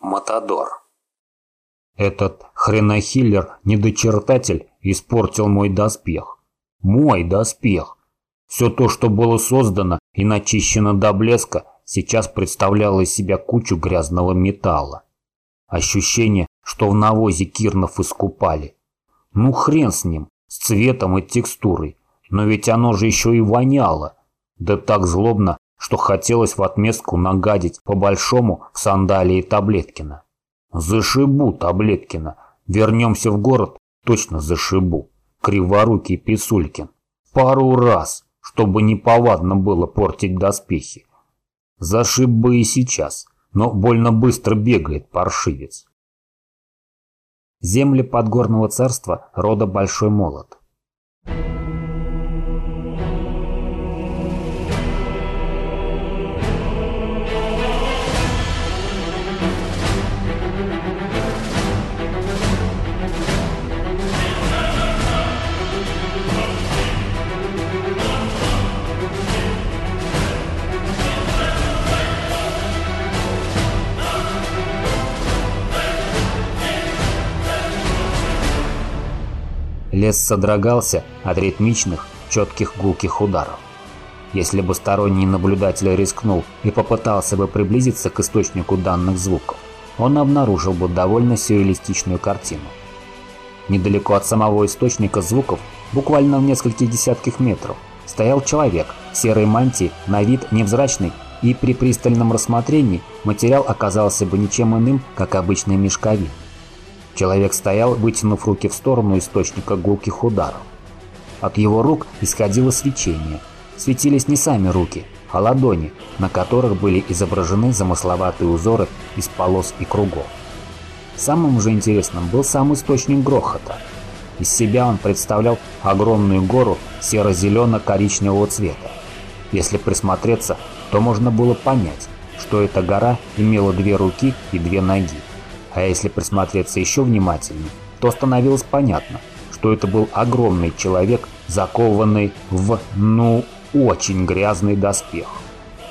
Матадор. Этот хренохиллер-недочертатель испортил мой доспех. Мой доспех. Все то, что было создано и начищено до блеска, сейчас представляло из себя кучу грязного металла. Ощущение, что в навозе кирнов искупали. Ну хрен с ним, с цветом и текстурой, но ведь оно же еще и воняло. Да так злобно, что хотелось в отместку нагадить по-большому сандалии Таблеткина. Зашибу Таблеткина. Вернемся в город, точно зашибу. Криворукий Писулькин. Пару раз, чтобы неповадно было портить доспехи. Зашиб бы и сейчас, но больно быстро бегает паршивец. Земли подгорного царства рода Большой Молот. Лес содрогался от ритмичных, четких гулких ударов. Если бы сторонний наблюдатель рискнул и попытался бы приблизиться к источнику данных звуков, он обнаружил бы довольно сюрреалистичную картину. Недалеко от самого источника звуков, буквально в нескольких десятках метров, стоял человек в серой мантии, на вид невзрачный, и при пристальном рассмотрении материал оказался бы ничем иным, как обычный мешковин. Человек стоял, вытянув руки в сторону источника гулких ударов. От его рук исходило свечение. Светились не сами руки, а ладони, на которых были изображены замысловатые узоры из полос и кругов. Самым же интересным был сам источник грохота. Из себя он представлял огромную гору серо-зелено-коричневого цвета. Если присмотреться, то можно было понять, что эта гора имела две руки и две ноги. А если присмотреться еще внимательнее, то становилось понятно, что это был огромный человек, закованный в, ну, очень грязный доспех.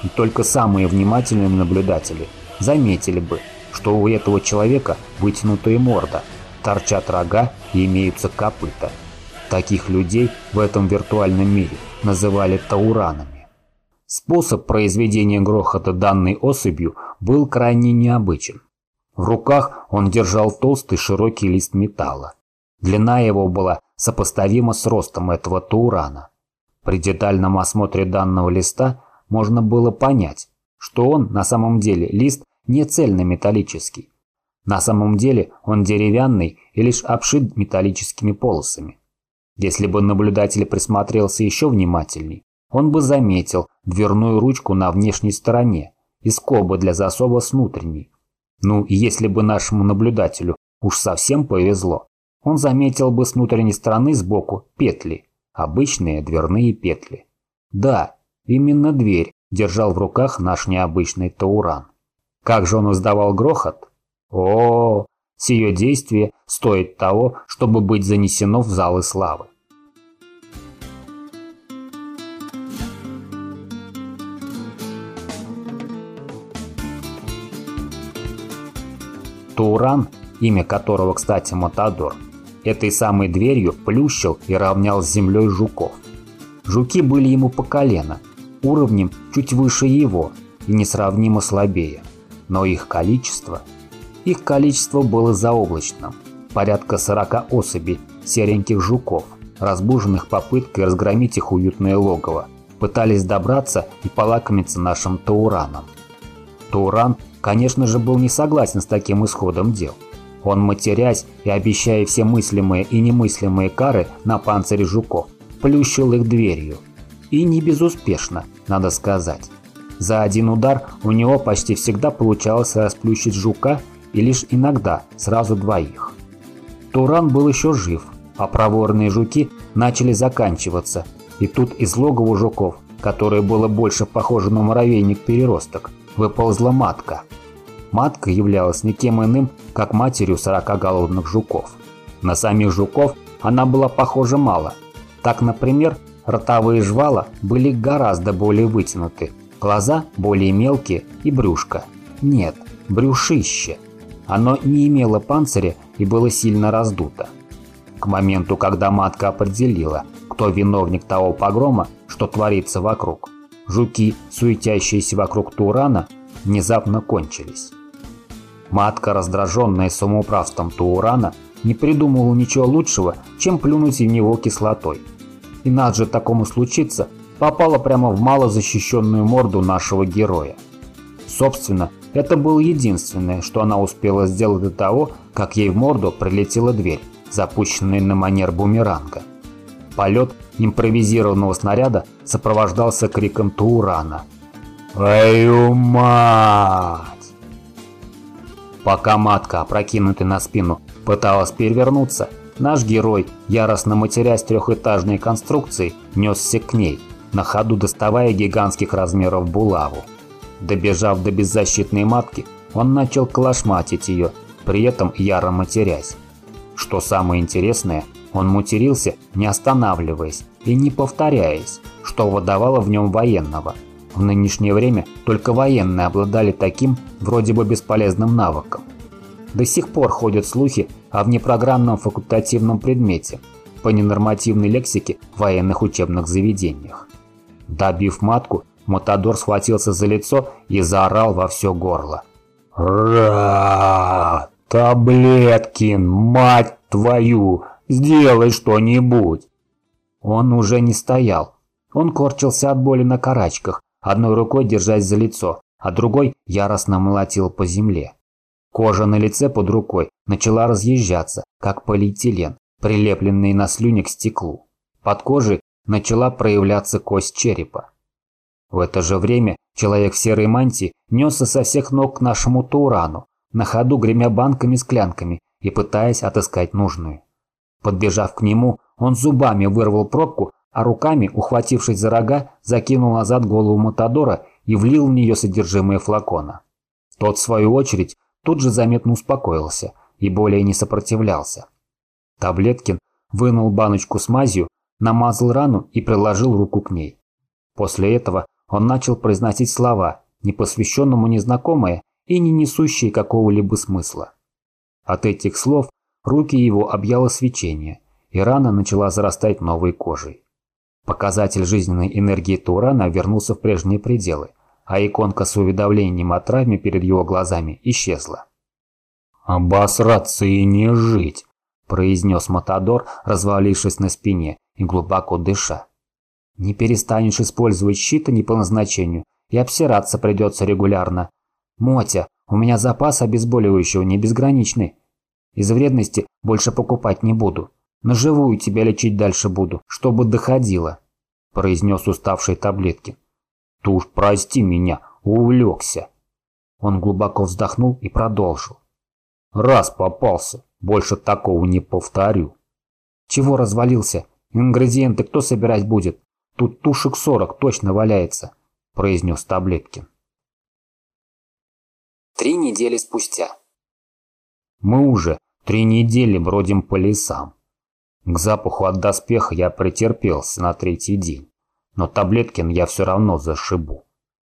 И только самые внимательные наблюдатели заметили бы, что у этого человека вытянутая морда, торчат рога и имеются копыта. Таких людей в этом виртуальном мире называли тауранами. Способ произведения грохота данной особью был крайне необычен. В руках он держал толстый широкий лист металла. Длина его была сопоставима с ростом этого таурана. При детальном осмотре данного листа можно было понять, что он на самом деле лист не цельнометаллический. На самом деле он деревянный и лишь обшит металлическими полосами. Если бы наблюдатель присмотрелся еще внимательней, он бы заметил дверную ручку на внешней стороне и скобы для засова с внутренней. Ну, если бы нашему наблюдателю уж совсем повезло, он заметил бы с внутренней стороны сбоку петли, обычные дверные петли. Да, именно дверь держал в руках наш необычный Тауран. Как же он издавал грохот? О, сие действие стоит того, чтобы быть занесено в залы славы. Тауран, имя которого, кстати, Матадор, этой самой дверью плющил и равнял с землей жуков. Жуки были ему по колено, уровнем чуть выше его и несравнимо слабее. Но их количество... Их количество было заоблачным. Порядка 40 особей сереньких жуков, разбуженных попыткой разгромить их уютное логово, пытались добраться и полакомиться нашим Таураном. Тауран конечно же, был не согласен с таким исходом дел. Он, матерясь и обещая все мыслимые и немыслимые кары на панцире жуков, плющил их дверью. И не безуспешно, надо сказать. За один удар у него почти всегда получалось расплющить жука и лишь иногда сразу двоих. Туран был еще жив, а проворные жуки начали заканчиваться, и тут из логова жуков, которое было больше похоже на муравейник-переросток, выползла матка. Матка являлась никем иным, как матерью сорока голодных жуков. На самих жуков она была похожа мало. Так, например, ротовые жвала были гораздо более вытянуты, глаза более мелкие и брюшко. Нет, брюшище. Оно не имело панциря и было сильно раздуто. К моменту, когда матка определила, кто виновник того погрома, что творится вокруг, жуки, суетящиеся вокруг Турана, внезапно кончились. Матка, раздраженная самоуправством Туурана, не придумала ничего лучшего, чем плюнуть в него кислотой. И надо же такому случиться, попала прямо в малозащищенную морду нашего героя. Собственно, это было единственное, что она успела сделать до того, как ей в морду прилетела дверь, запущенная на манер бумеранга. Полет импровизированного снаряда сопровождался криком Туурана. «Твою мать!» Пока матка, опрокинутая на спину, пыталась перевернуться, наш герой, яростно матерясь трехэтажной конструкцией, несся к ней, на ходу доставая гигантских размеров булаву. Добежав до беззащитной матки, он начал клашматить ее, при этом яро матерясь. Что самое интересное, он матерился, не останавливаясь и не повторяясь, что выдавало в нем военного. В нынешнее время только военные обладали таким, вроде бы бесполезным навыком. До сих пор ходят слухи о внепрограммном факультативном предмете по ненормативной лексике в военных учебных заведениях. Добив матку, Матадор схватился за лицо и заорал во все горло. «Ра! Таблеткин, мать твою! Сделай что-нибудь!» Он уже не стоял. Он корчился от боли на карачках, одной рукой держась за лицо, а другой яростно молотил по земле. Кожа на лице под рукой начала разъезжаться, как полиэтилен, прилепленный на слюне к стеклу. Под кожей начала проявляться кость черепа. В это же время человек в серой мантии несся со всех ног к нашему Турану, на ходу гремя банками-склянками и пытаясь отыскать нужную. Подбежав к нему, он зубами вырвал пробку, а руками, ухватившись за рога, закинул назад голову Матадора и влил в нее содержимое флакона. Тот, в свою очередь, тут же заметно успокоился и более не сопротивлялся. Таблеткин вынул баночку с мазью, намазал рану и приложил руку к ней. После этого он начал произносить слова, не посвященному незнакомые и не несущие какого-либо смысла. От этих слов руки его объяло свечение, и рана начала зарастать новой кожей. Показатель жизненной энергии Турана вернулся в прежние пределы, а иконка с уведомлением о травме перед его глазами исчезла. «Обосраться и не жить!» – произнес Матадор, развалившись на спине и глубоко дыша. Не перестанешь использовать щиты не по назначению, и обсираться придется регулярно. Мотя, у меня запас обезболивающего не безграничный. Из вредности больше покупать не буду. На живую тебя лечить дальше буду, чтобы доходило», – произнес уставший таблетки. «Ты уж прости меня, увлекся». Он глубоко вздохнул и продолжил. «Раз попался, больше такого не повторю». «Чего развалился? Ингредиенты кто собирать будет?» Тут тушек сорок точно валяется», – произнес Таблеткин. Три недели спустя. Мы уже три недели бродим по лесам. К запаху от доспеха я претерпелся на третий день, но Таблеткин я все равно зашибу.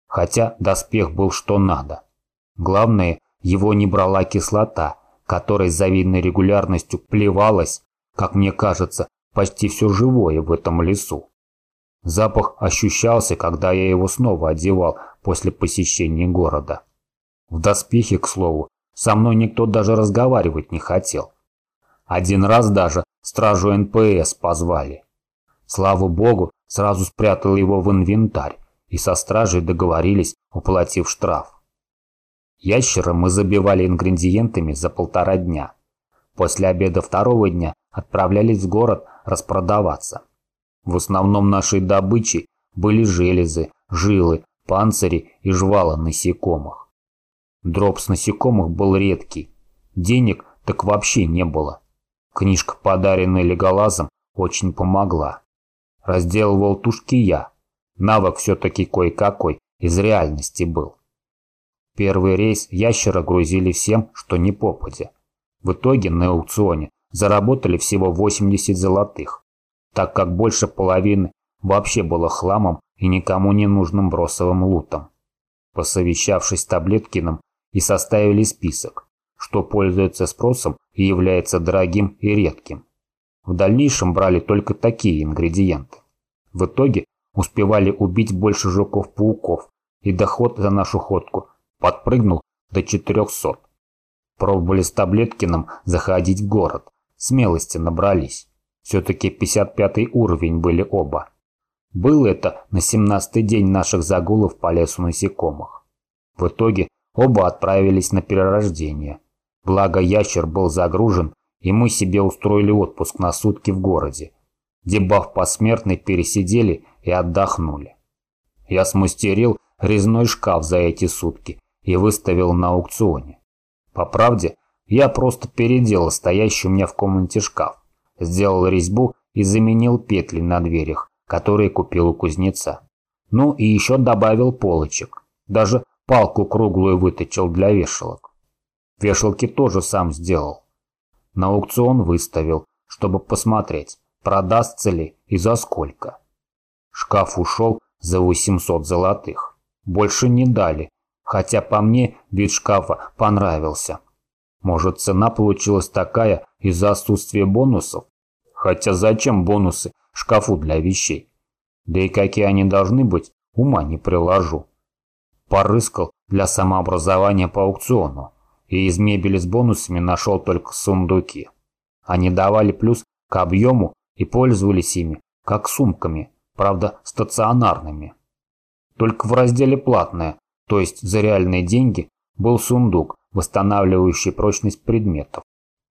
Хотя доспех был что надо. Главное, его не брала кислота, которой с завидной регулярностью плевалась, как мне кажется, почти все живое в этом лесу. Запах ощущался, когда я его снова одевал после посещения города. В доспехе, к слову, со мной никто даже разговаривать не хотел. Один раз даже стражу NPC позвали. Слава богу, сразу спрятал его в инвентарь и со стражей договорились, уплатив штраф. Ящера мы забивали ингредиентами за полтора дня. После обеда второго дня отправлялись в город распродаваться. В основном нашей добычей были железы, жилы, панцири и жвала насекомых. Дроп с насекомых был редкий. Денег так вообще не было. Книжка, подаренная Леголазом, очень помогла. Разделывал тушки я. Навык все-таки кое-какой, из реальности был. Первый рейс ящера грузили всем, что не попадя. В итоге на аукционе заработали всего 80 золотых так как больше половины вообще было хламом и никому не нужным бросовым лутом. Посовещавшись с Таблеткиным и составили список, что пользуется спросом и является дорогим и редким. В дальнейшем брали только такие ингредиенты. В итоге успевали убить больше жуков-пауков, и доход за нашу ходку подпрыгнул до 400. Пробовали с Таблеткиным заходить в город, смелости набрались. Все-таки 55 уровень были оба. Было это на 17-й день наших загулов по лесу насекомых. В итоге оба отправились на перерождение. Благо ящер был загружен, и мы себе устроили отпуск на сутки в городе. Дебаф посмертный пересидели и отдохнули. Я смастерил резной шкаф за эти сутки и выставил на аукционе. По правде, я просто переделал стоящий у меня в комнате шкаф, сделал резьбу и заменил петли на дверях, которые купил у кузнеца. Ну и еще добавил полочек. Даже палку круглую выточил для вешалок. Вешалки тоже сам сделал. На аукцион выставил, чтобы посмотреть, продастся ли и за сколько. Шкаф ушел за 800 золотых. Больше не дали, хотя по мне вид шкафа понравился. Может цена получилась такая из-за отсутствия бонусов? Хотя зачем бонусы шкафу для вещей? Да и какие они должны быть, ума не приложу. Порыскал для самообразования по аукциону и из мебели с бонусами нашел только сундуки. Они давали плюс к объему и пользовались ими, как сумками, правда стационарными. Только в разделе «Платное», то есть за реальные деньги, был сундук, восстанавливающий прочность предметов.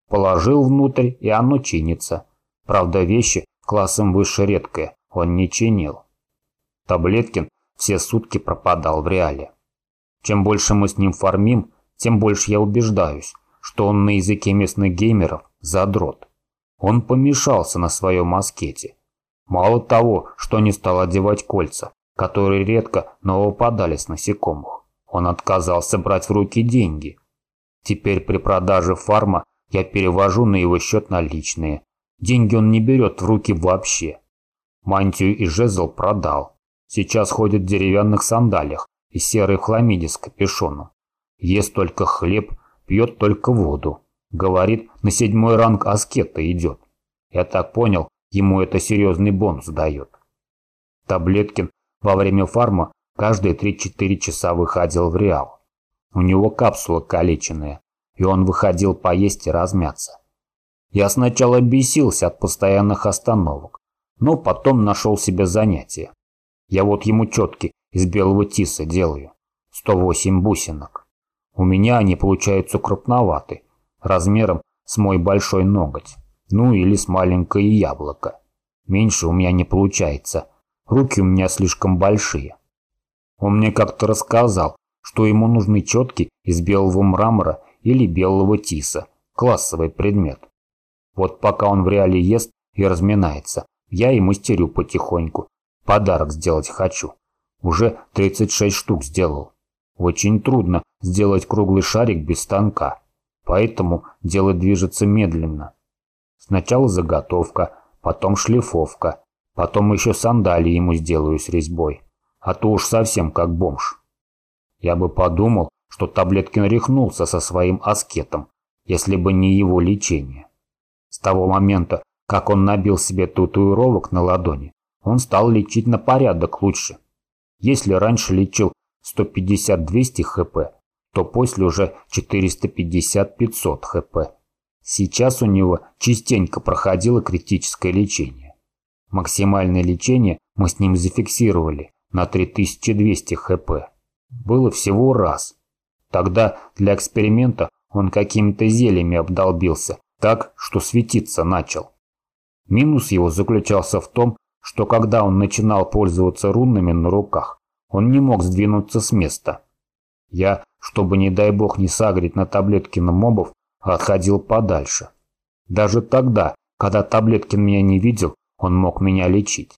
Положил внутрь, и оно чинится. Правда, вещи классом выше редкое, он не чинил. Таблеткин все сутки пропадал в реале. Чем больше мы с ним фармим, тем больше я убеждаюсь, что он на языке местных геймеров задрот. Он помешался на своем аскете. Мало того, что не стал одевать кольца, которые редко, но выпадали с насекомых. Он отказался брать в руки деньги. Теперь при продаже фарма я перевожу на его счет наличные. Деньги он не берет в руки вообще. Мантию и жезл продал. Сейчас ходит в деревянных сандалиях и серой хламиде с капюшоном. Ест только хлеб, пьет только воду. Говорит, на седьмой ранг аскета идет. Я так понял, ему это серьезный бонус дает. Таблеткин во время фарма каждые 3-4 часа выходил в Реал. У него капсула калеченная, и он выходил поесть и размяться. Я сначала бесился от постоянных остановок, но потом нашел себе занятие. Я вот ему четки из белого тиса делаю. 108 бусинок. У меня они получаются крупноваты, размером с мой большой ноготь. Ну или с маленькое яблоко. Меньше у меня не получается, Руки у меня слишком большие. Он мне как-то рассказал, что ему нужны четки из белого мрамора или белого тиса, классовый предмет. Вот пока он в реале ест и разминается, я и мастерю потихоньку. Подарок сделать хочу. Уже 36 штук сделал. Очень трудно сделать круглый шарик без станка, поэтому дело движется медленно. Сначала заготовка, потом шлифовка, Потом еще сандалии ему сделаю с резьбой. А то уж совсем как бомж. Я бы подумал, что Таблеткин рехнулся со своим аскетом, если бы не его лечение. С того момента, как он набил себе татуировок на ладони, он стал лечить на порядок лучше. Если раньше лечил 150-200 хп, то после уже 450-500 хп. Сейчас у него частенько проходило критическое лечение. Максимальное лечение мы с ним зафиксировали на 3200 хп. Было всего раз. Тогда для эксперимента он какими-то зельями обдолбился, так, что светиться начал. Минус его заключался в том, что когда он начинал пользоваться рунами на руках, он не мог сдвинуться с места. Я, чтобы не дай бог не сагрить на Таблеткина мобов, отходил подальше. Даже тогда, когда Таблеткин меня не видел, он мог меня лечить.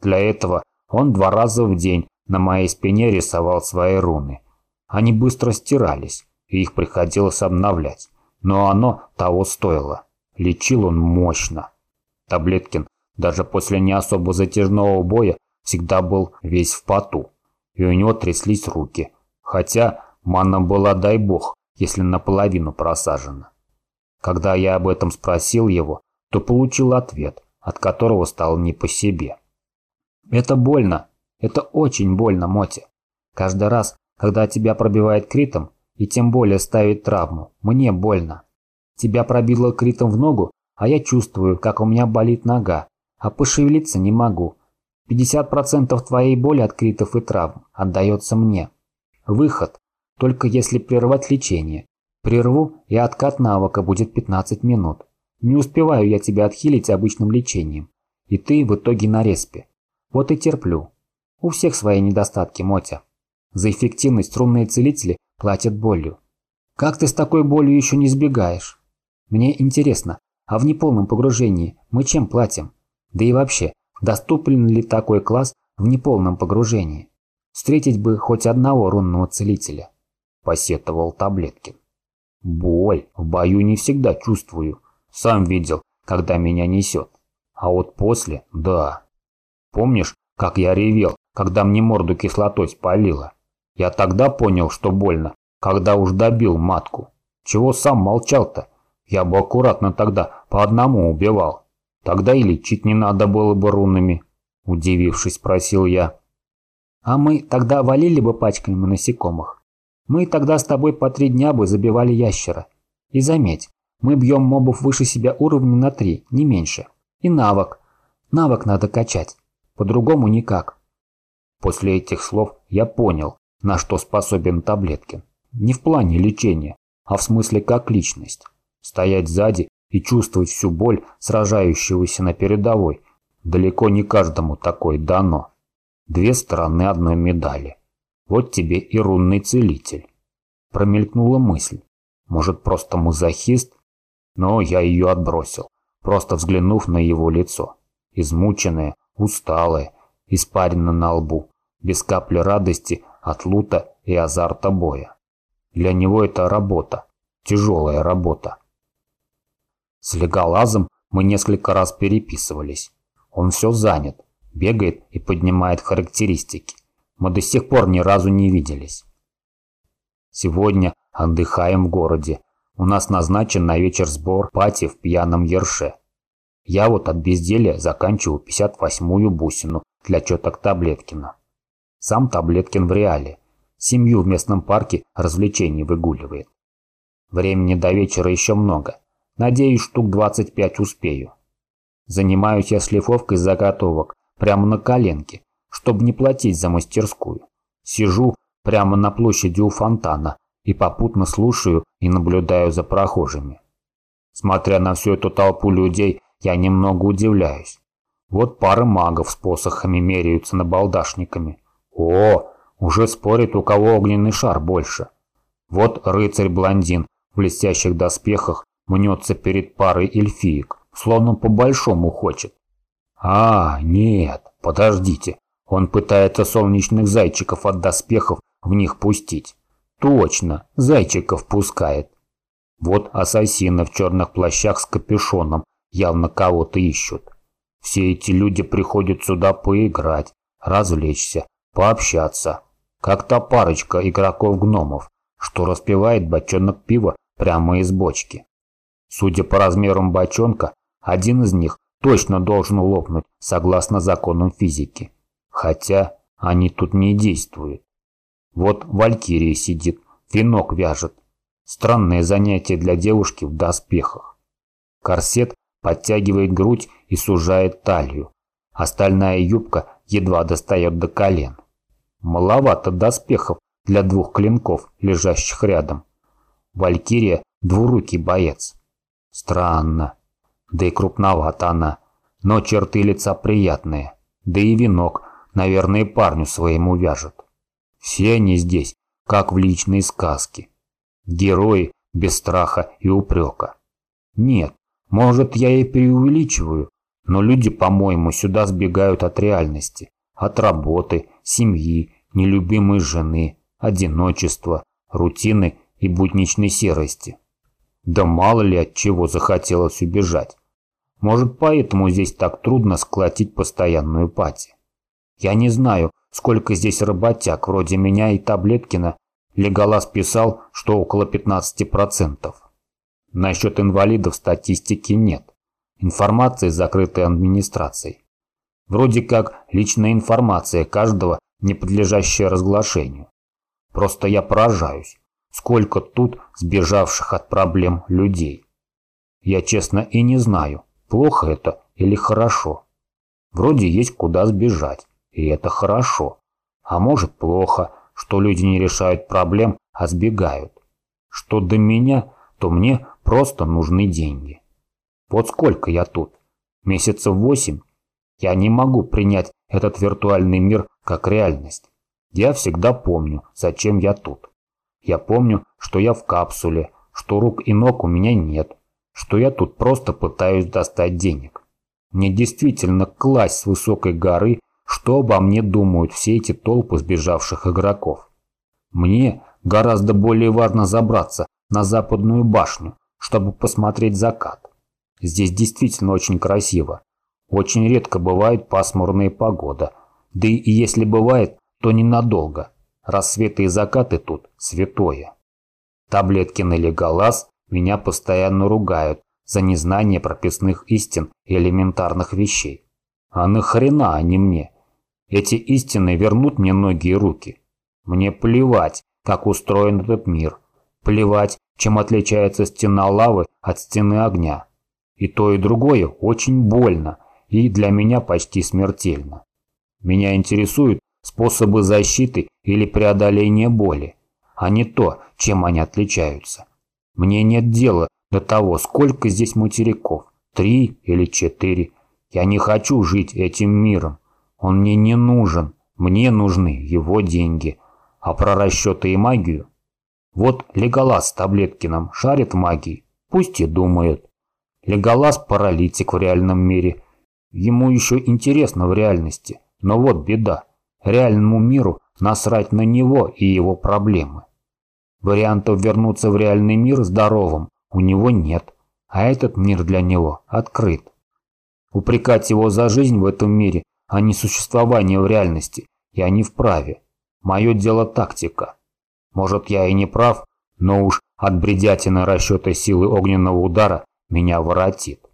Для этого он два раза в день на моей спине рисовал свои руны. Они быстро стирались, и их приходилось обновлять. Но оно того стоило. Лечил он мощно. Таблеткин даже после не особо затяжного боя всегда был весь в поту, и у него тряслись руки. Хотя манна была, дай бог, если наполовину просажена. Когда я об этом спросил его, то получил ответ, от которого стало не по себе. Это больно, это очень больно, Моти. Каждый раз, когда тебя пробивает критом, и тем более ставит травму, мне больно. Тебя пробило критом в ногу, а я чувствую, как у меня болит нога, а пошевелиться не могу. 50% твоей боли от критов и травм отдается мне. Выход, только если прервать лечение. Прерву, и откат навыка будет 15 минут. Не успеваю я тебя отхилить обычным лечением. И ты в итоге на респе. Вот и терплю. У всех свои недостатки, Мотя. За эффективность струнные целители платят болью. Как ты с такой болью еще не сбегаешь? Мне интересно, а в неполном погружении мы чем платим? Да и вообще, доступен ли такой класс в неполном погружении? Встретить бы хоть одного рунного целителя, посетовал Таблеткин. Боль в бою не всегда чувствую. Сам видел, когда меня несет. А вот после, да. Помнишь, как я ревел, когда мне морду кислотой спалило? Я тогда понял, что больно, когда уж добил матку. Чего сам молчал-то? Я бы аккуратно тогда по одному убивал. Тогда и лечить не надо было бы рунами, удивившись, спросил я. А мы тогда валили бы пачками насекомых. Мы тогда с тобой по три дня бы забивали ящера. И заметь, мы бьем мобов выше себя уровня на три, не меньше. И навык. Навык надо качать. По-другому никак. После этих слов я понял, на что способен Таблеткин. Не в плане лечения, а в смысле как личность. Стоять сзади и чувствовать всю боль сражающегося на передовой. Далеко не каждому такое дано. Две стороны одной медали. Вот тебе и рунный целитель. Промелькнула мысль. Может, просто мазохист? Но я ее отбросил, просто взглянув на его лицо. Измученное, усталое, испарено на лбу, без капли радости от лута и азарта боя. Для него это работа, тяжелая работа. С леголазом мы несколько раз переписывались. Он все занят, бегает и поднимает характеристики. Мы до сих пор ни разу не виделись. Сегодня отдыхаем в городе. У нас назначен на вечер сбор пати в пьяном ерше. Я вот от безделия заканчиваю 58-ю бусину для четок Таблеткина. Сам Таблеткин в реале. Семью в местном парке развлечений выгуливает. Времени до вечера еще много. Надеюсь, штук 25 успею. Занимаюсь я шлифовкой заготовок прямо на коленке, чтобы не платить за мастерскую. Сижу прямо на площади у фонтана и попутно слушаю и наблюдаю за прохожими. Смотря на всю эту толпу людей, я немного удивляюсь. Вот пара магов с посохами меряются набалдашниками. О, уже спорят, у кого огненный шар больше. Вот рыцарь-блондин в блестящих доспехах мнется перед парой эльфиек, словно по-большому хочет. А, нет, подождите, он пытается солнечных зайчиков от доспехов в них пустить. Точно, зайчиков пускает. Вот ассасины в черных плащах с капюшоном явно кого-то ищут. Все эти люди приходят сюда поиграть, развлечься, пообщаться. Как та парочка игроков-гномов, что распивает бочонок пива прямо из бочки. Судя по размерам бочонка, один из них точно должен лопнуть согласно законам физики. Хотя они тут не действуют. Вот Валькирия сидит, венок вяжет. Странное занятие для девушки в доспехах. Корсет подтягивает грудь и сужает талию. Остальная юбка едва достает до колен. Маловато доспехов для двух клинков, лежащих рядом. Валькирия – двурукий боец. Странно. Да и крупновата она. Но черты лица приятные. Да и венок, наверное, парню своему вяжет. Все они здесь, как в личной сказке. Герои без страха и упрека. Нет, может, я и преувеличиваю, но люди, по-моему, сюда сбегают от реальности, от работы, семьи, нелюбимой жены, одиночества, рутины и будничной серости. Да мало ли от чего захотелось убежать. Может, поэтому здесь так трудно сколотить постоянную пати. Я не знаю, сколько здесь работяг, вроде меня и Таблеткина, Леголас писал, что около 15%. Насчет инвалидов статистики нет. Информация закрытой администрацией. Вроде как личная информация каждого, не подлежащая разглашению. Просто я поражаюсь, сколько тут сбежавших от проблем людей. Я честно и не знаю, плохо это или хорошо. Вроде есть куда сбежать, и это хорошо. А может плохо, что люди не решают проблем, а сбегают. Что до меня, то мне просто нужны деньги. Вот сколько я тут? Месяцев восемь? Я не могу принять этот виртуальный мир как реальность. Я всегда помню, зачем я тут. Я помню, что я в капсуле, что рук и ног у меня нет, что я тут просто пытаюсь достать денег. Мне действительно класть с высокой горы, что обо мне думают все эти толпы сбежавших игроков. Мне гораздо более важно забраться на западную башню, чтобы посмотреть закат. Здесь действительно очень красиво. Очень редко бывает пасмурная погода. Да и если бывает, то ненадолго. Рассветы и закаты тут святое. Таблетки на леголаз меня постоянно ругают за незнание прописных истин и элементарных вещей. А нахрена они мне? Эти истины вернут мне ноги и руки. Мне плевать, как устроен этот мир. Плевать, чем отличается стена лавы от стены огня. И то, и другое очень больно, и для меня почти смертельно. Меня интересуют способы защиты или преодоления боли, а не то, чем они отличаются. Мне нет дела до того, сколько здесь материков, три или четыре. Я не хочу жить этим миром. Он мне не нужен, мне нужны его деньги. А про расчеты и магию? Вот Леголас с Таблеткиным шарит в магии, пусть и думает. Леголас паралитик в реальном мире. Ему еще интересно в реальности, но вот беда. Реальному миру насрать на него и его проблемы. Вариантов вернуться в реальный мир здоровым у него нет, а этот мир для него открыт. Упрекать его за жизнь в этом мире, а не существование в реальности, я не вправе. Мое дело тактика. Может, я и не прав, но уж от бредятины расчета силы огненного удара меня воротит.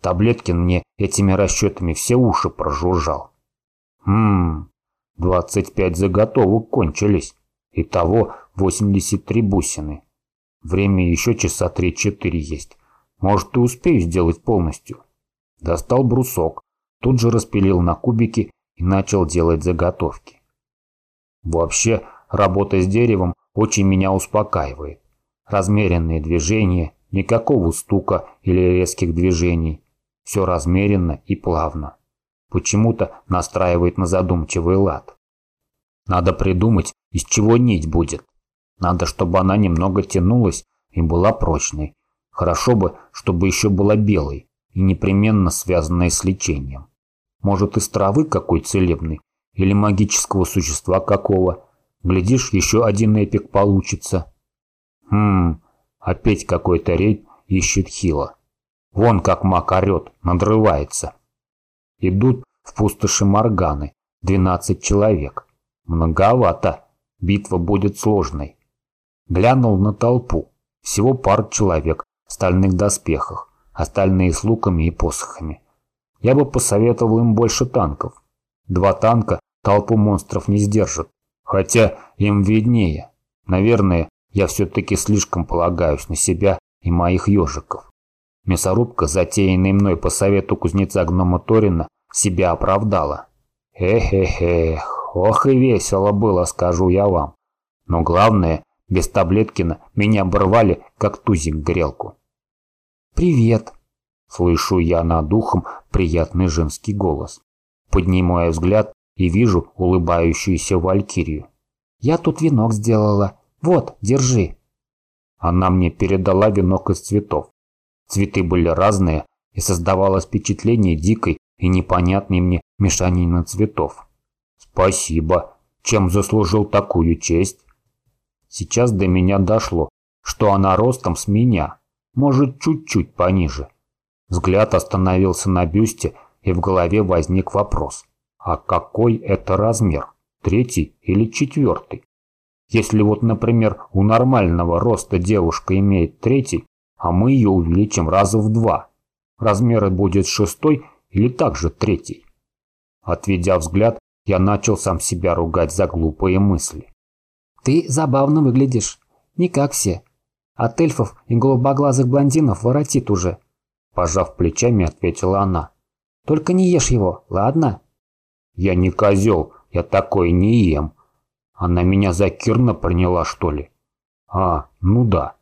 Таблеткин мне этими расчетами все уши прожужжал. Хм, 25 заготовок кончились. Итого 83 бусины. Время еще часа 3-4 есть. Может, и успею сделать полностью. Достал брусок, тут же распилил на кубики и начал делать заготовки. Вообще, работа с деревом очень меня успокаивает. Размеренные движения, никакого стука или резких движений. Все размеренно и плавно почему-то настраивает на задумчивый лад. Надо придумать, из чего нить будет. Надо, чтобы она немного тянулась и была прочной. Хорошо бы, чтобы еще была белой и непременно связанной с лечением. Может, из травы какой целебный или магического существа какого. Глядишь, еще один эпик получится. Хм, опять какой-то рейд ищет хила. Вон как маг орет, надрывается. Идут в пустоши Морганы. 12 человек. Многовато. Битва будет сложной. Глянул на толпу. Всего пар человек в стальных доспехах, остальные с луками и посохами. Я бы посоветовал им больше танков. Два танка толпу монстров не сдержат. Хотя им виднее. Наверное, я все-таки слишком полагаюсь на себя и моих ежиков. Мясорубка, затеянная мной по совету кузнеца гнома Торина, себя оправдала. Эх-эх-эх, ох и весело было, скажу я вам. Но главное, без Таблеткина меня оборвали, как тузик грелку. «Привет!» – слышу я над ухом приятный женский голос. Поднимаю взгляд и вижу улыбающуюся Валькирию. «Я тут венок сделала. Вот, держи!» Она мне передала венок из цветов. Цветы были разные, и создавалось впечатление дикой и непонятной мне мешанины цветов. Спасибо. Чем заслужил такую честь? Сейчас до меня дошло, что она ростом с меня, может, чуть-чуть пониже. Взгляд остановился на бюсте, и в голове возник вопрос. А какой это размер? Третий или четвертый? Если вот, например, у нормального роста девушка имеет третий, а мы ее увеличим раза в два, размеры будет шестой или также третий? Отведя взгляд, я начал сам себя ругать за глупые мысли. «Ты забавно выглядишь. Не как все. От эльфов и голубоглазых блондинов воротит уже», – пожав плечами, ответила она. «Только не ешь его, ладно?» «Я не козел, я такой не ем», она меня за Кирна приняла, что ли? А, ну да.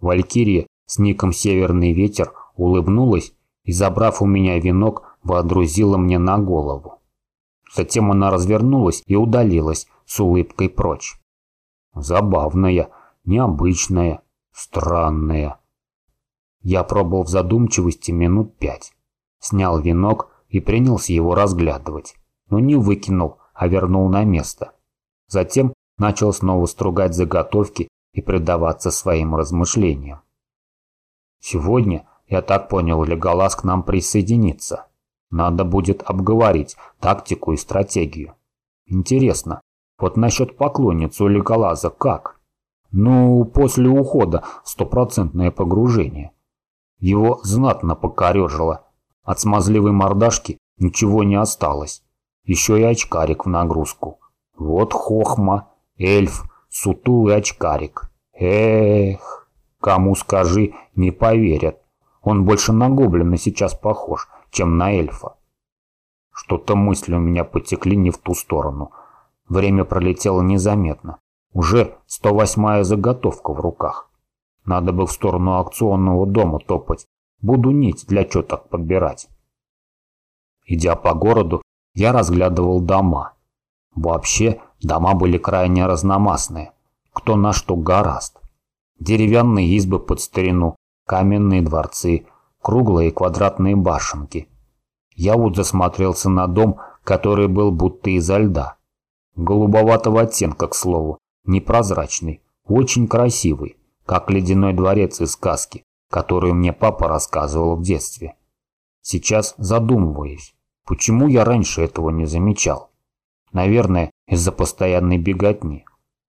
Валькирия с ником «Северный ветер» улыбнулась и, забрав у меня венок, водрузила мне на голову. Затем она развернулась и удалилась с улыбкой прочь. Забавная, необычная, странная. Я пробыл в задумчивости минут пять. Снял венок и принялся его разглядывать, но не выкинул, а вернул на место. Затем начал снова стругать заготовки и предаваться своим размышлениям. Сегодня, я так понял, Леголас к нам присоединится. Надо будет обговорить тактику и стратегию. Интересно, вот насчет поклонницы у Леголаза как? Ну, после ухода стопроцентное погружение. Его знатно покорежило. От смазливой мордашки ничего не осталось. Еще и очкарик в нагрузку. Вот хохма, эльф, сутулый очкарик. Эх, кому скажи, не поверят. Он больше на гоблина сейчас похож, чем на эльфа. Что-то мысли у меня потекли не в ту сторону. Время пролетело незаметно. Уже 108-я заготовка в руках. Надо бы в сторону аукционного дома топать. Буду нить для чёток подбирать. Идя по городу, я разглядывал дома. Вообще, дома были крайне разномастные, кто на что гораст. Деревянные избы под старину, каменные дворцы, круглые квадратные башенки. Я вот засмотрелся на дом, который был будто изо льда. Голубоватого оттенка, к слову, непрозрачный, очень красивый, как ледяной дворец из сказки, которую мне папа рассказывал в детстве. Сейчас задумываюсь, почему я раньше этого не замечал. Наверное, из-за постоянной беготни.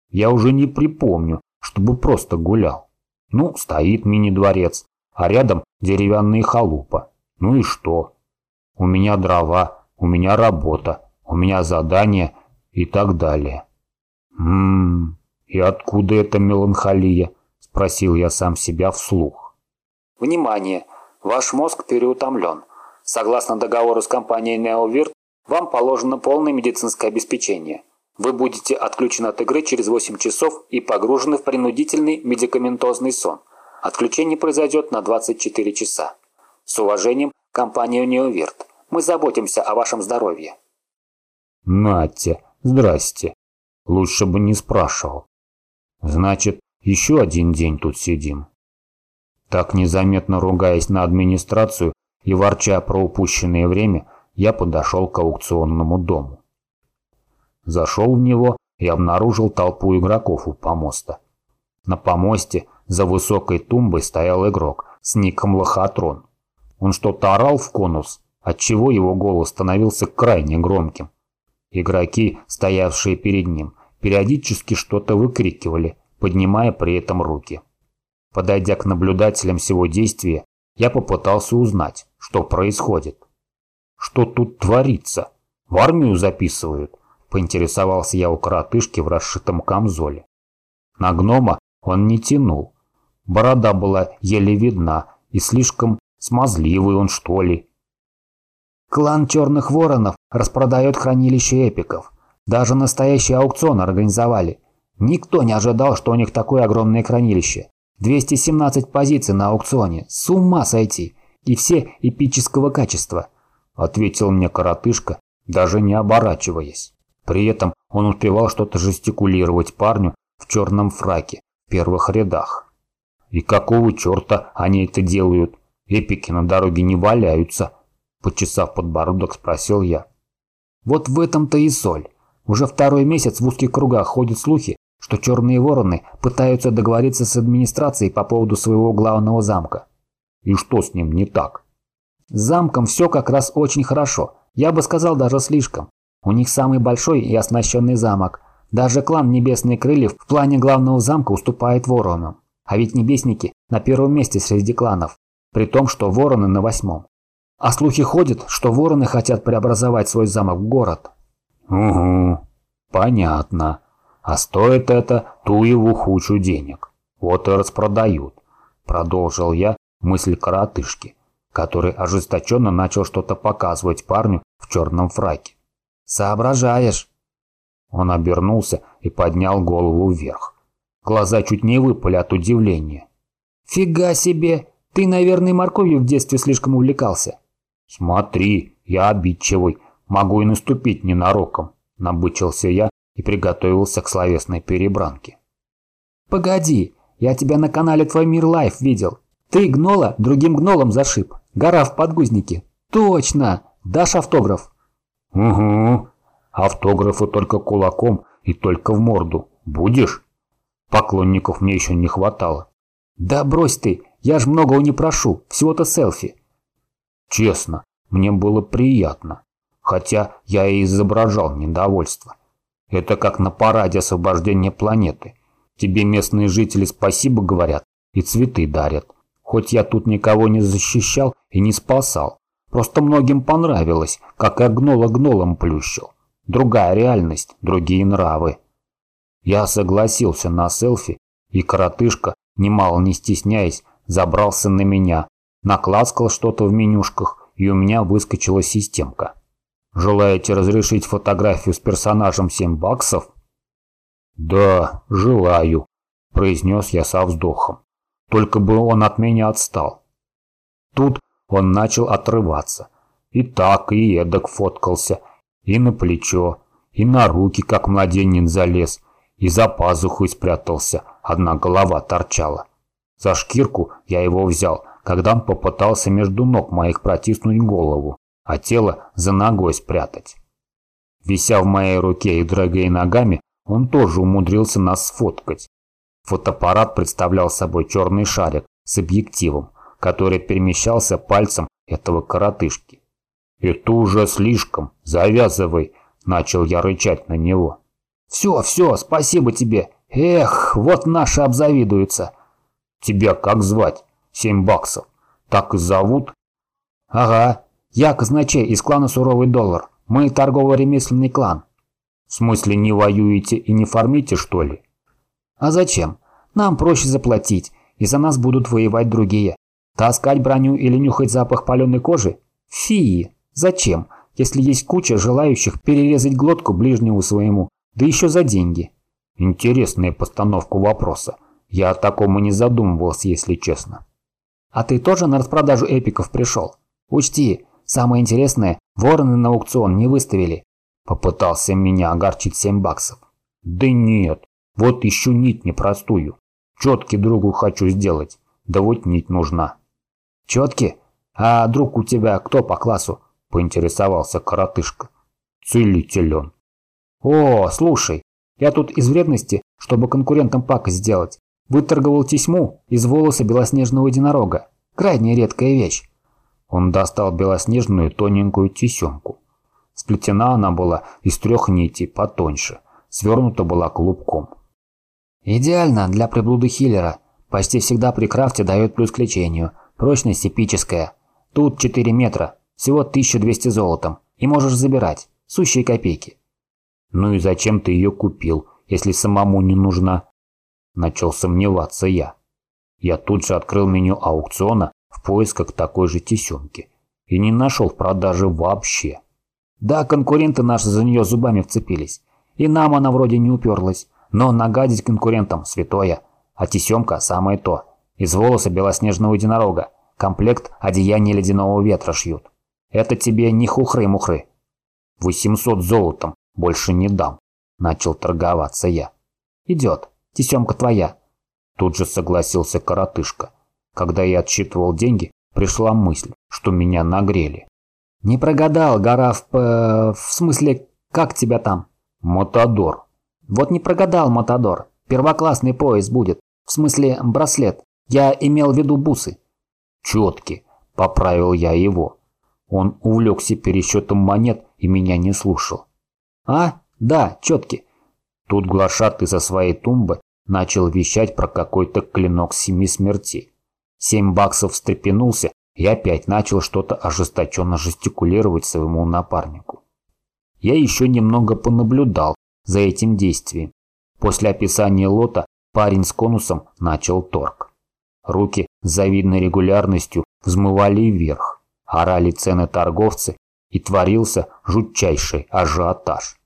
Я уже не припомню, чтобы просто гулял. Ну, стоит мини-дворец, а рядом деревянные халупа. Ну и что? У меня дрова, у меня работа, у меня задание и так далее. Ммм, и откуда эта меланхолия? Спросил я сам себя вслух. Внимание! Ваш мозг переутомлен. Согласно договору с компанией NeoVirt, вам положено полное медицинское обеспечение. Вы будете отключены от игры через 8 часов и погружены в принудительный медикаментозный сон. Отключение произойдет на 24 часа. С уважением, компания Неоверт. Мы заботимся о вашем здоровье. Натя, здрасте. Лучше бы не спрашивал. Значит, еще один день тут сидим. Так незаметно ругаясь на администрацию и ворча про упущенное время, я подошел к аукционному дому. Зашел в него и обнаружил толпу игроков у помоста. На помосте за высокой тумбой стоял игрок с ником Лохотрон. Он что-то орал в конус, отчего его голос становился крайне громким. Игроки, стоявшие перед ним, периодически что-то выкрикивали, поднимая при этом руки. Подойдя к наблюдателям всего действия, я попытался узнать, что происходит. Что тут творится? В армию записывают?» – поинтересовался я у коротышки в расшитом камзоле. На гнома он не тянул. Борода была еле видна, и слишком смазливый он, что ли. Клан Черных Воронов распродает хранилище эпиков. Даже настоящий аукцион организовали. Никто не ожидал, что у них такое огромное хранилище. 217 позиций на аукционе. С ума сойти. И все эпического качества ответил мне коротышка, даже не оборачиваясь. При этом он успевал что-то жестикулировать парню в черном фраке в первых рядах. И какого черта они это делают? Эпики на дороге не валяются, почесав подбородок, спросил я. Вот в этом-то и соль. Уже второй месяц в узких кругах ходят слухи, что черные вороны пытаются договориться с администрацией по поводу своего главного замка. И что с ним не так? С замком все как раз очень хорошо. Я бы сказал, даже слишком. У них самый большой и оснащенный замок. Даже клан Небесные Крылья в плане главного замка уступает воронам. А ведь небесники на первом месте среди кланов, при том, что вороны на восьмом. А слухи ходят, что вороны хотят преобразовать свой замок в город. Угу, понятно. А стоит это туеву хучу денег. Вот и распродают. Продолжил я мысль коротышки, который ожесточенно начал что-то показывать парню в черном фраке. «Соображаешь!» Он обернулся и поднял голову вверх. Глаза чуть не выпали от удивления. «Фига себе! Ты, наверное, морковью в детстве слишком увлекался». «Смотри, я обидчивый, могу и наступить ненароком», – набычился я и приготовился к словесной перебранке. «Погоди, я тебя на канале Твой Мир Live видел. Ты гнола другим гнолом зашиб. Гора в подгузнике. Точно! Дашь автограф?» «Угу. Автографы только кулаком и только в морду. Будешь?» Поклонников мне еще не хватало. «Да брось ты, я ж многого не прошу, всего-то селфи». Честно, мне было приятно, хотя я и изображал недовольство. Это как на параде освобождения планеты. Тебе местные жители спасибо говорят и цветы дарят. Хоть я тут никого не защищал и не спасал. Просто многим понравилось, как я гнола гнолом плющил. Другая реальность, другие нравы. Я согласился на селфи, и коротышка, немало не стесняясь, забрался на меня, накласкал что-то в менюшках, и у меня выскочила системка. Желаете разрешить фотографию с персонажем 7 баксов? Да, желаю, произнес я со вздохом. Только бы он от меня отстал. Он начал отрываться. И так, и эдак фоткался. И на плечо, и на руки, как младенец залез, и за пазуху спрятался, одна голова торчала. За шкирку я его взял, когда он попытался между ног моих протиснуть голову, а тело за ногой спрятать. Вися в моей руке и дрыгая ногами, он тоже умудрился нас сфоткать. Фотоаппарат представлял собой черный шарик с объективом, который перемещался пальцем этого коротышки. «Это уже слишком, завязывай», – начал я рычать на него. «Все, все, спасибо тебе. Эх, вот наши обзавидуются». «Тебя как звать? Семь баксов. Так и зовут?» «Ага, я казначей из клана Суровый Доллар. Мы торгово-ремесленный клан». «В смысле не воюете и не фармите, что ли?» «А зачем? Нам проще заплатить, и за нас будут воевать другие. Таскать броню или нюхать запах паленой кожи? Фи! Зачем, если есть куча желающих перерезать глотку ближнему своему да еще за деньги. Интересная постановка вопроса. Я о таком и не задумывался, если честно. А ты тоже на распродажу эпиков пришел? Учти, самое интересное, вороны на аукцион не выставили. Попытался меня огорчить 7 баксов. Да нет, вот ищу нить непростую. Четки другу хочу сделать, да вот нить нужна. Четки? А друг у тебя кто по классу? Поинтересовался коротышка. Целитель он. «О, слушай, я тут из вредности, чтобы конкурентам пакость сделать, выторговал тесьму из волоса белоснежного единорога. Крайне редкая вещь». Он достал белоснежную тоненькую тесемку. Сплетена она была из трех нитей, потоньше, свернута была клубком. «Идеально для приблуды хиллера. Почти всегда при крафте дает плюс к лечению. Прочность эпическая. Тут 4 метра, всего 1200 золотом. И можешь забирать. Сущие копейки. «Ну и зачем ты ее купил, если самому не нужна?» Начал сомневаться я. Я тут же открыл меню аукциона в поисках такой же тесемки и не нашел в продаже вообще. Да, конкуренты наши за нее зубами вцепились. И нам она вроде не уперлась. Но нагадить конкурентам святое. А тесемка самое то. Из волоса белоснежного единорога. Комплект одеяния ледяного ветра шьют. Это тебе не хухры-мухры. 800 золотом больше не дам. Начал торговаться я. Идет. Тесемка твоя. Тут же согласился коротышка. Когда я отсчитывал деньги, пришла мысль, что меня нагрели. Не прогадал, гора в... В смысле, как тебя там? Матадор. Вот не прогадал, Матадор. Первоклассный пояс будет. В смысле, браслет. Я имел в виду бусы. Четки. Поправил я его. Он увлекся пересчетом монет и меня не слушал. А? Да, четки. Тут глашатый со своей тумбы начал вещать про какой-то клинок семи смертей. Семь баксов встрепенулся и опять начал что-то ожесточенно жестикулировать своему напарнику. Я еще немного понаблюдал за этим действием. После описания лота парень с конусом начал торг. Руки с завидной регулярностью взмывали вверх, орали цены торговцы и творился жутчайший ажиотаж.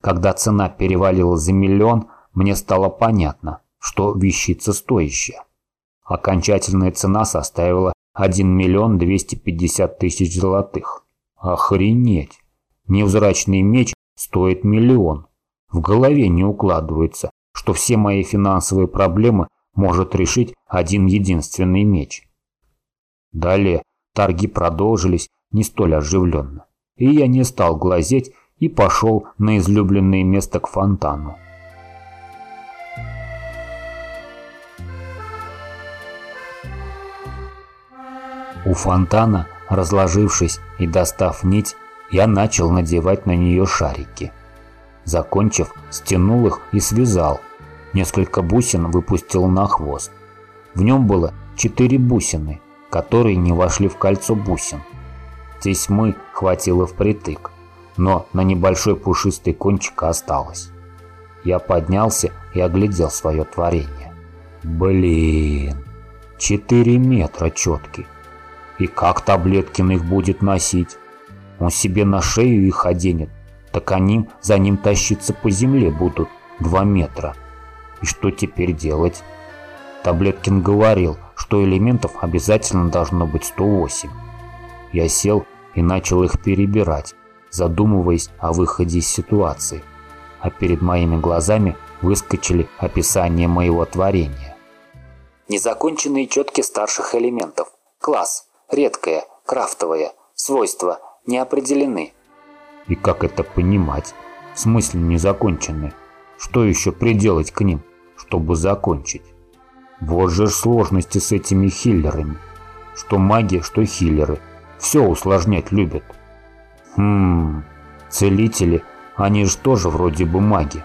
Когда цена перевалила за миллион, мне стало понятно, что вещица стоящая. Окончательная цена составила 1 миллион 250 тысяч золотых. Охренеть! Невзрачный меч стоит миллион. В голове не укладывается, что все мои финансовые проблемы может решить один единственный меч. Далее торги продолжились не столь оживленно, и я не стал глазеть и пошел на излюбленное место к фонтану. У фонтана, разложившись и достав нить, я начал надевать на нее шарики. Закончив, стянул их и связал. Несколько бусин выпустил на хвост. В нем было четыре бусины, которые не вошли в кольцо бусин. Тесьмы хватило впритык, но на небольшой пушистый кончик осталось. Я поднялся и оглядел свое творение. Блин, четыре метра четкий. И как Таблеткин их будет носить? Он себе на шею их оденет, так они за ним тащиться по земле будут два метра. И что теперь делать? Таблеткин говорил, что элементов обязательно должно быть 108. Я сел и начал их перебирать, задумываясь о выходе из ситуации. А перед моими глазами выскочили описания моего творения. Незаконченные четки старших элементов. Класс. Редкое. Крафтовое. Свойства. Не определены. И как это понимать? В смысле незаконченные? Что еще приделать к ним, чтобы закончить? Вот же сложности с этими хиллерами. Что маги, что хиллеры. Все усложнять любят. Хм, целители, они же тоже вроде бы маги.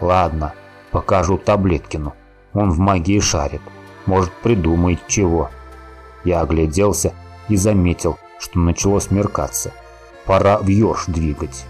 Ладно, покажу Таблеткину. Он в магии шарит. Может, придумает чего. Я огляделся и заметил, что начало смеркаться. Пора в Йорш двигать.